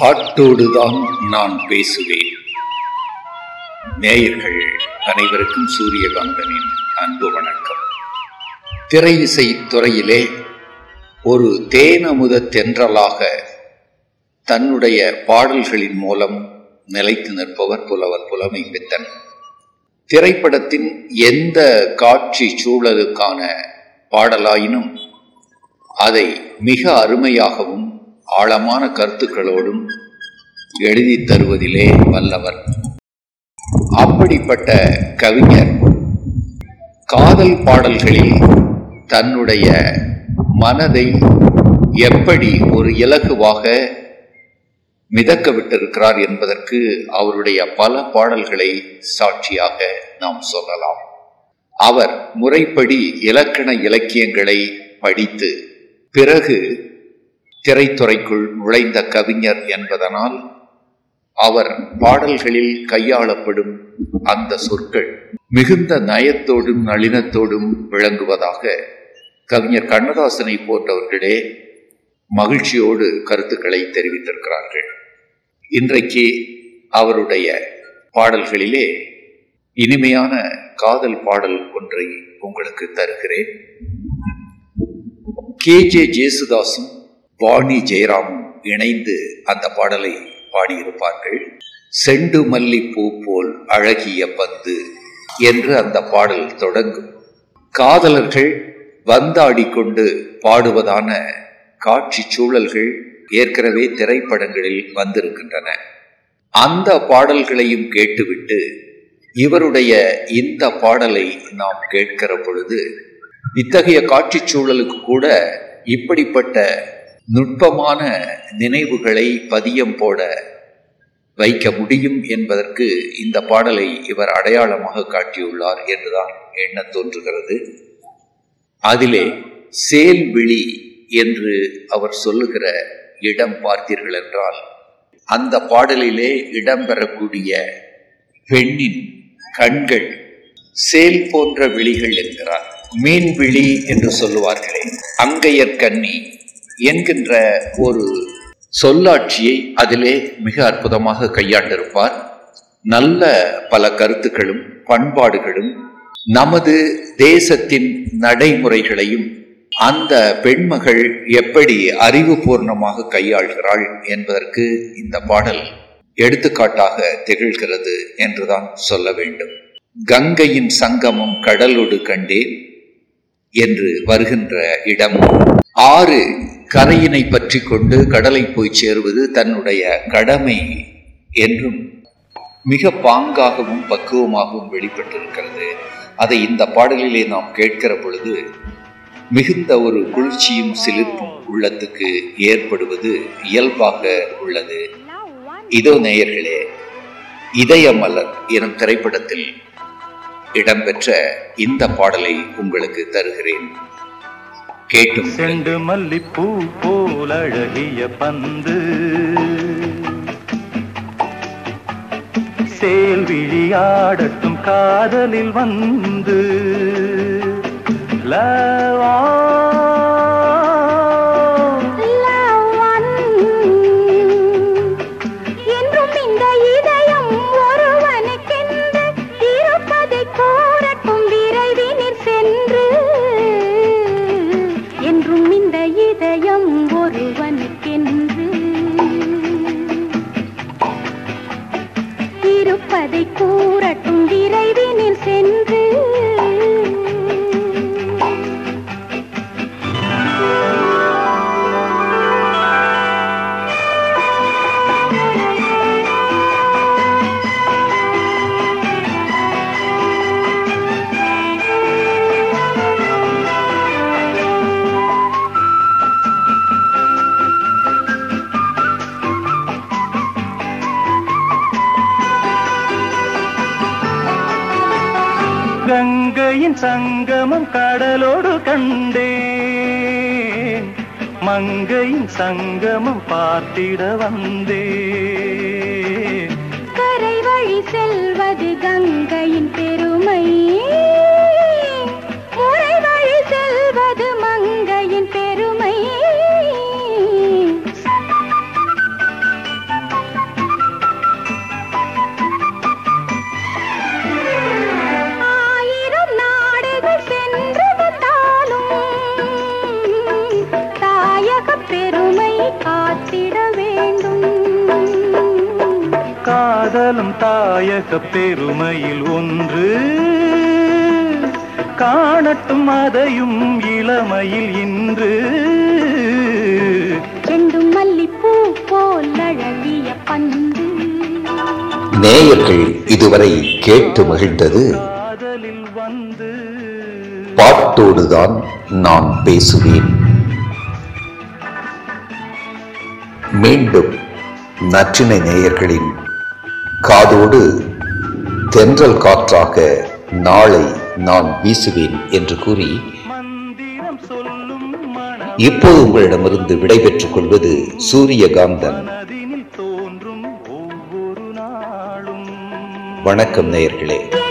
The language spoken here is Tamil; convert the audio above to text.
பாட்டோடுதான் நான் பேசுவேன். நேயர்கள் அனைவருக்கும் சூரியகாந்தனின் அன்பு வணக்கம். திரை இசை துறையிலே ஒரு தேனமுத தென்றலாக தன்னுடைய பாடல்களின் மூலம் நிலைத்து நிற்பவர் புலவர் புலமை பித்தன். திரைப்படத்தின் எந்த காட்சி சூழலுக்கான பாடலாயினும் அதை மிக அருமையாகவும் ஆழமான கருத்துக்களோடும் எழுதி தருவதிலே வல்லவர். அப்படிப்பட்ட கவிஞர் காதல் பாடல்களில் தன்னுடைய மனதை எப்படி ஒரு இலகுவாக மிதக்க விட்டிருக்கிறார் என்பதற்கு அவருடைய பல பாடல்களை சாட்சியாக நாம் சொல்லலாம். அவர் முறைப்படி இலக்கண இலக்கியங்களை படித்து பிறகு திரைத்துறைக்குள் நுழைந்த கவிஞர் என்பதனால் அவர் பாடல்களில் கையாளப்படும் அந்த சொற்கள் மிகுந்த நயத்தோடும் நளினத்தோடும் விளங்குவதாக கவிஞர் கண்ணதாசனை போன்றவர்களே மகிழ்ச்சியோடு கருத்துக்களை தெரிவித்திருக்கிறார்கள். இன்றைக்கு அவருடைய பாடல்களிலே இனிமையான காதல் பாடல் ஒன்றை உங்களுக்கு தருகிறேன். கே. ஜே. ஜேசுதாசும் வாணி ஜெயராமும் இணைந்து அந்த பாடலை பாடியிருப்பார்கள். செண்டு மல்லிப்பூ போல் அழகிய பந்து என்று அந்த பாடல் தொடங்கும். காதலர்கள் வந்தாடிக்கொண்டு பாடுவதான காட்சி சூழல்கள் ஏற்கனவே திரைப்படங்களில் வந்திருக்கின்றன. அந்த பாடல்களையும் கேட்டுவிட்டு இவருடைய இந்த பாடலை நாம் கேட்கிற பொழுது இத்தகைய காட்சி சூழலுக்கு கூட இப்படிப்பட்ட நுட்பமான நினைவுகளை பதியம் போட வைக்க முடியும் என்பதற்கு இந்த பாடலை இவர் அடையாளமாக காட்டியுள்ளார் என்றுதான் எண்ண தோன்றுகிறது. அதிலே சேல்விழி என்று அவர் சொல்லுகிற இடம் பார்த்தீர்கள் என்றால் அந்த பாடலிலே இடம்பெறக்கூடிய பெண்ணின் கண்கள் சேல் போன்ற விழிகள் என்கிறார். மீன் விழி என்று சொல்லுவார்களே அங்கையர் கன்னி என்கின்ற ஒரு சொல்லாட்சியை அதிலே மிக அற்புதமாக கையாண்டிருப்பார். நல்ல பல கருத்துக்களும் பண்பாடுகளும் நமது தேசத்தின் நடைமுறைகளையும் அந்த பெண்மகள் எப்படி அறிவுபூர்ணமாக கையாள்கிறாள் என்பதற்கு இந்த பாடல் எடுத்துக்காட்டாக திகழ்கிறது என்றுதான் சொல்ல வேண்டும். கங்கையின் சங்கமம் கடலோடு கண்டேன் என்று வருகின்ற இடம் ஆறு கரையினை பற்றி கொண்டு கடலை போய் சேருவது தன்னுடைய கடமை என்றும் மிக பாங்காகவும் பக்குவமாகவும் வெளிப்பட்டிருக்கிறது. அதை இந்த பாடலிலே நாம் கேட்கிற பொழுது மிகுந்த ஒரு குளிர்ச்சியும் சிலிர்ப்பும் உள்ளத்துக்கு ஏற்படுவது இயல்பாக உள்ளது. இதோ நேயர்களே இதயமலர் எனும் திரைப்படத்தில் இடம்பெற்ற இந்த பாடலை உங்களுக்கு தருகிறேன். கேட்டும். செண்டு மல்லிப்பூ போல் அழகிய பந்து. சேல் விழியாடட்டும் காதலில் வந்து. லவா சங்கமம் கடலோடு கண்டேன். மங்கையின் சங்கமம் பார்த்திட வந்தேன். கரை வழி செல்வது கங்கையின் பெருமை. தாயக பெருமையில் ஒன்று. காணட்டும் அதையும் இளமையில் இன்று. செண்டும் மல்லிப்பூ போல் அழகிய பந்து நேயர்கள் இதுவரை கேட்டு மகிழ்ந்தது காதலில் வந்து. பாட்டோடுதான் நான் பேசுவேன். மீண்டும் நற்றினை நேயர்களின் காதோடு தென்றல் காற்றாக நாளை நான் வீசுவேன் என்று கூறி இப்போது உங்களிடமிருந்து விடைபெற்றுக் கொள்வது சூரியகாந்தன். வணக்கம் நேயர்களே.